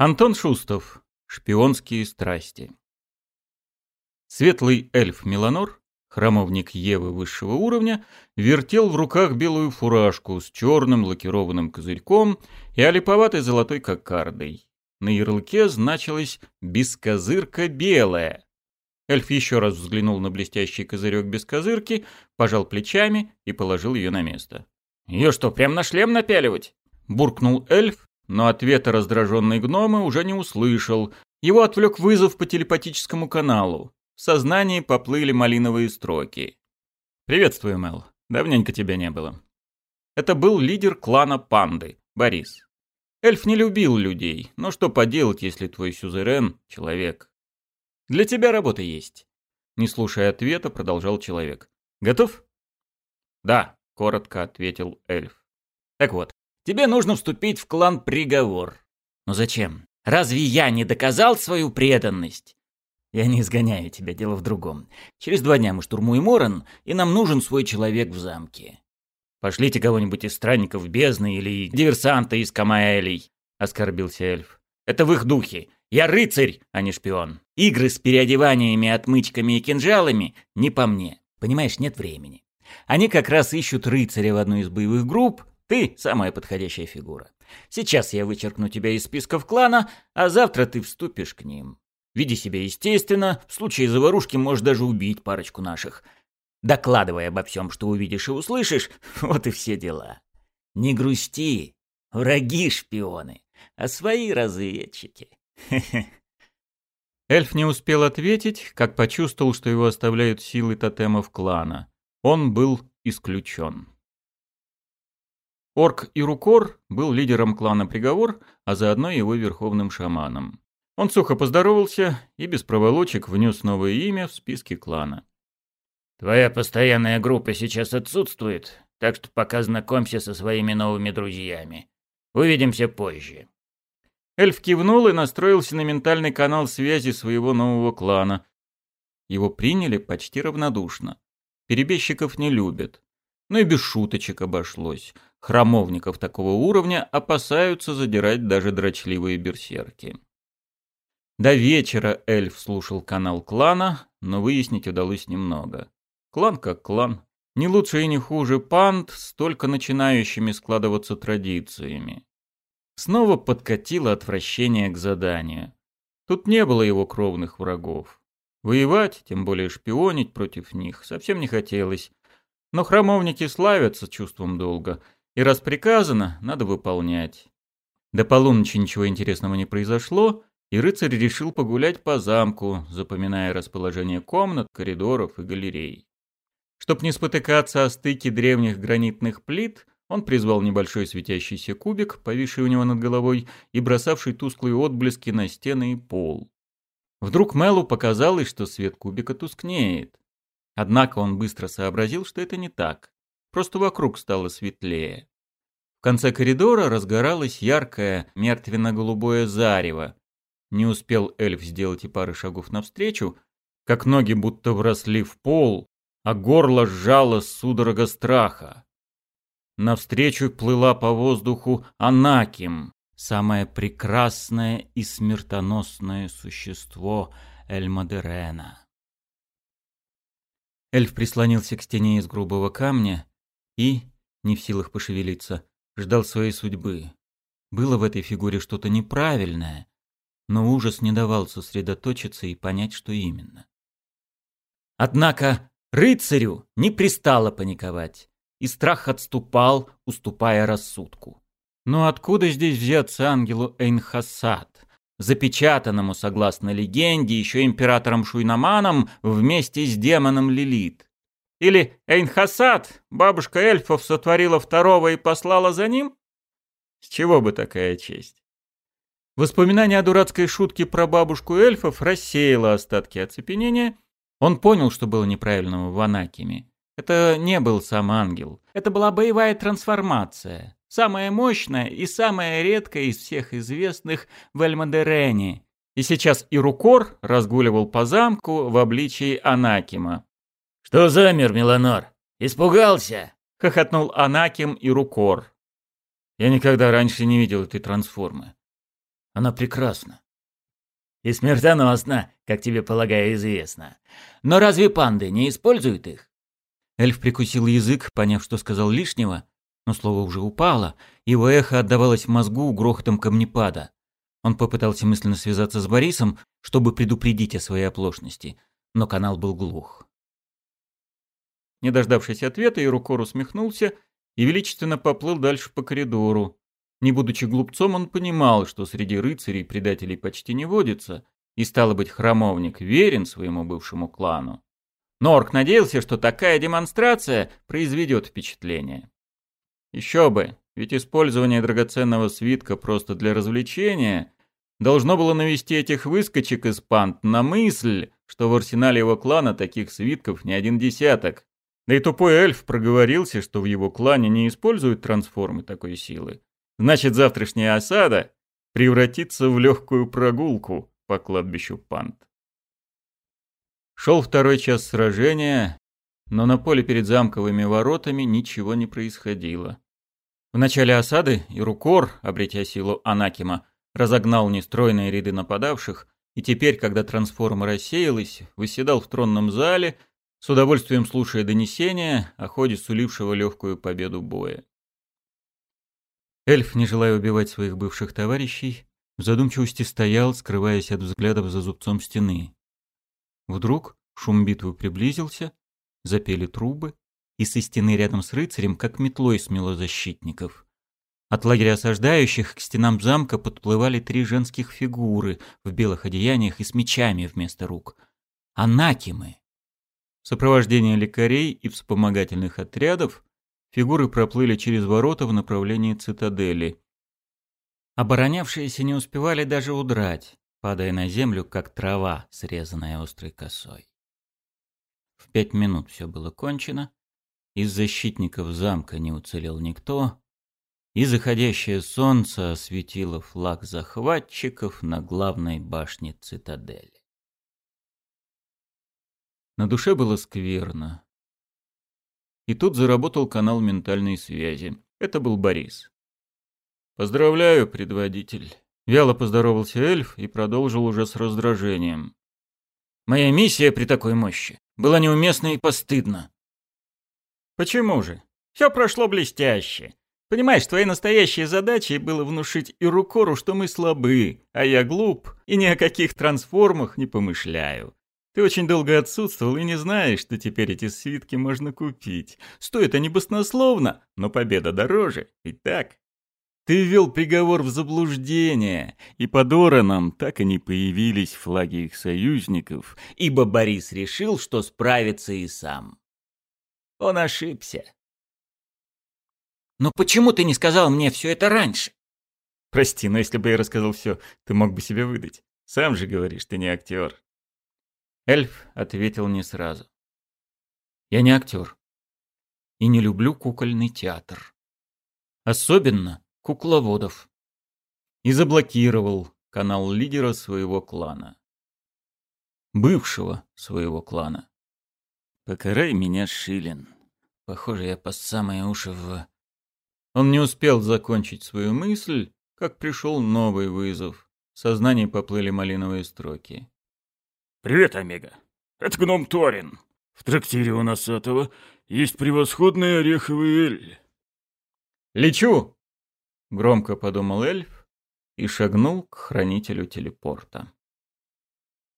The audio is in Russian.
Антон Шустов. Шпионские страсти. Светлый эльф Меланор, храмовник Евы высшего уровня, вертел в руках белую фуражку с черным лакированным козырьком и олиповатой золотой кокардой. На ярлыке значилось «бескозырка белая». Эльф еще раз взглянул на блестящий козырек без козырки, пожал плечами и положил ее на место. «Ее что, прям на шлем напяливать?» — буркнул эльф но ответа раздраженный гномы уже не услышал. Его отвлек вызов по телепатическому каналу. В сознании поплыли малиновые строки. «Приветствую, Мел. Давненько тебя не было». Это был лидер клана Панды, Борис. Эльф не любил людей, но что поделать, если твой сюзерен — человек? «Для тебя работа есть». Не слушая ответа, продолжал человек. «Готов?» «Да», — коротко ответил эльф. «Так вот, Тебе нужно вступить в клан Приговор. Но зачем? Разве я не доказал свою преданность? Я не изгоняю тебя, дело в другом. Через два дня мы штурмуем Оран, и нам нужен свой человек в замке. Пошлите кого-нибудь из странников бездны или диверсанта из Камаэлей, — оскорбился эльф. Это в их духе. Я рыцарь, а не шпион. Игры с переодеваниями, отмычками и кинжалами не по мне. Понимаешь, нет времени. Они как раз ищут рыцаря в одной из боевых групп, ты самая подходящая фигура. Сейчас я вычеркну тебя из списков клана, а завтра ты вступишь к ним. Веди себя естественно, в случае заварушки можешь даже убить парочку наших. Докладывай обо всем, что увидишь и услышишь, вот и все дела. Не грусти, враги шпионы, а свои разведчики. Эльф не успел ответить, как почувствовал, что его оставляют силы тотемов клана. Он был исключен. Орк Ирукор был лидером клана Приговор, а заодно его верховным шаманом. Он сухо поздоровался и без проволочек внес новое имя в списки клана. «Твоя постоянная группа сейчас отсутствует, так что пока знакомься со своими новыми друзьями. Увидимся позже». Эльф кивнул и настроился на ментальный канал связи своего нового клана. Его приняли почти равнодушно. Перебежчиков не любят. Но и без шуточек обошлось. Храмовников такого уровня опасаются задирать даже дрочливые берсерки. До вечера эльф слушал канал клана, но выяснить удалось немного. Клан как клан. Не лучше и не хуже панд с только начинающими складываться традициями. Снова подкатило отвращение к заданию. Тут не было его кровных врагов. Воевать, тем более шпионить против них, совсем не хотелось. Но храмовники славятся чувством долга — и раз приказано, надо выполнять. До полуночи ничего интересного не произошло, и рыцарь решил погулять по замку, запоминая расположение комнат, коридоров и галерей. Чтоб не спотыкаться о стыке древних гранитных плит, он призвал небольшой светящийся кубик, повисший у него над головой и бросавший тусклые отблески на стены и пол. Вдруг Мелу показалось, что свет кубика тускнеет. Однако он быстро сообразил, что это не так. Просто вокруг стало светлее. В конце коридора разгоралось яркое мертвенно-голубое зарево. Не успел эльф сделать и пары шагов навстречу, как ноги будто вросли в пол, а горло сжало судорога страха. Навстречу плыла по воздуху Анаким, самое прекрасное и смертоносное существо Эльмадерена. Эльф прислонился к стене из грубого камня и, не в силах пошевелиться, ждал своей судьбы. Было в этой фигуре что-то неправильное, но ужас не давал сосредоточиться и понять, что именно. Однако рыцарю не пристало паниковать, и страх отступал, уступая рассудку. Но откуда здесь взяться ангелу Эйнхасад, запечатанному, согласно легенде, еще императором Шуйнаманом вместе с демоном Лилит? Или Эйнхасад, бабушка эльфов, сотворила второго и послала за ним? С чего бы такая честь? Воспоминание о дурацкой шутке про бабушку эльфов рассеяло остатки оцепенения. Он понял, что было неправильного в Анакиме. Это не был сам ангел. Это была боевая трансформация. Самая мощная и самая редкая из всех известных в Эльмадерене. И сейчас Ирукор разгуливал по замку в обличии Анакима. «Что замер, Меланор? Испугался?» — хохотнул Анаким и Рукор. Я никогда раньше не видел этой трансформы. Она прекрасна. И смертоносна, как тебе, полагаю, известно. Но разве панды не используют их? Эльф прикусил язык, поняв, что сказал лишнего, но слово уже упало, его эхо отдавалось в мозгу грохотом камнепада. Он попытался мысленно связаться с Борисом, чтобы предупредить о своей оплошности, но канал был глух. Не дождавшись ответа, Ирукор усмехнулся и величественно поплыл дальше по коридору. Не будучи глупцом, он понимал, что среди рыцарей предателей почти не водится, и, стало быть, храмовник верен своему бывшему клану. Но Орк надеялся, что такая демонстрация произведет впечатление. Еще бы, ведь использование драгоценного свитка просто для развлечения должно было навести этих выскочек из пант на мысль, что в арсенале его клана таких свитков не один десяток. Да и тупой эльф проговорился, что в его клане не используют трансформы такой силы. Значит, завтрашняя осада превратится в легкую прогулку по кладбищу пант. Шел второй час сражения, но на поле перед замковыми воротами ничего не происходило. В начале осады Ирукор, обретя силу Анакима, разогнал нестройные ряды нападавших, и теперь, когда трансформа рассеялась, выседал в тронном зале, с удовольствием слушая донесения о ходе сулившего легкую победу боя. Эльф, не желая убивать своих бывших товарищей, в задумчивости стоял, скрываясь от взглядов за зубцом стены. Вдруг шум битвы приблизился, запели трубы, и со стены рядом с рыцарем как метлой смело защитников. От лагеря осаждающих к стенам замка подплывали три женских фигуры в белых одеяниях и с мечами вместо рук. Анакимы. В сопровождении лекарей и вспомогательных отрядов фигуры проплыли через ворота в направлении цитадели. Оборонявшиеся не успевали даже удрать, падая на землю, как трава, срезанная острой косой. В пять минут все было кончено, из защитников замка не уцелел никто, и заходящее солнце осветило флаг захватчиков на главной башне цитадели. На душе было скверно. И тут заработал канал ментальной связи. Это был Борис. «Поздравляю, предводитель». Вяло поздоровался эльф и продолжил уже с раздражением. «Моя миссия при такой мощи была неуместна и постыдна». «Почему же? Все прошло блестяще. Понимаешь, твоей настоящей задачей было внушить Ирукору, что мы слабы, а я глуп и ни о каких трансформах не помышляю. Ты очень долго отсутствовал и не знаешь, что теперь эти свитки можно купить. Стоит они баснословно, но победа дороже, ведь так? Ты ввел приговор в заблуждение, и под Ороном так и не появились флаги их союзников, ибо Борис решил, что справится и сам. Он ошибся. «Но почему ты не сказал мне все это раньше?» «Прости, но если бы я рассказал все, ты мог бы себя выдать. Сам же говоришь, ты не актер». Эльф ответил не сразу. «Я не актер. И не люблю кукольный театр. Особенно кукловодов. И заблокировал канал лидера своего клана. Бывшего своего клана. Покарай меня, Шилин. Похоже, я по самые уши в... Он не успел закончить свою мысль, как пришел новый вызов. В сознании поплыли малиновые строки. «Привет, Омега. Это гном Торин. В трактире у нас этого есть превосходный ореховый эль». «Лечу!» — громко подумал эльф и шагнул к хранителю телепорта.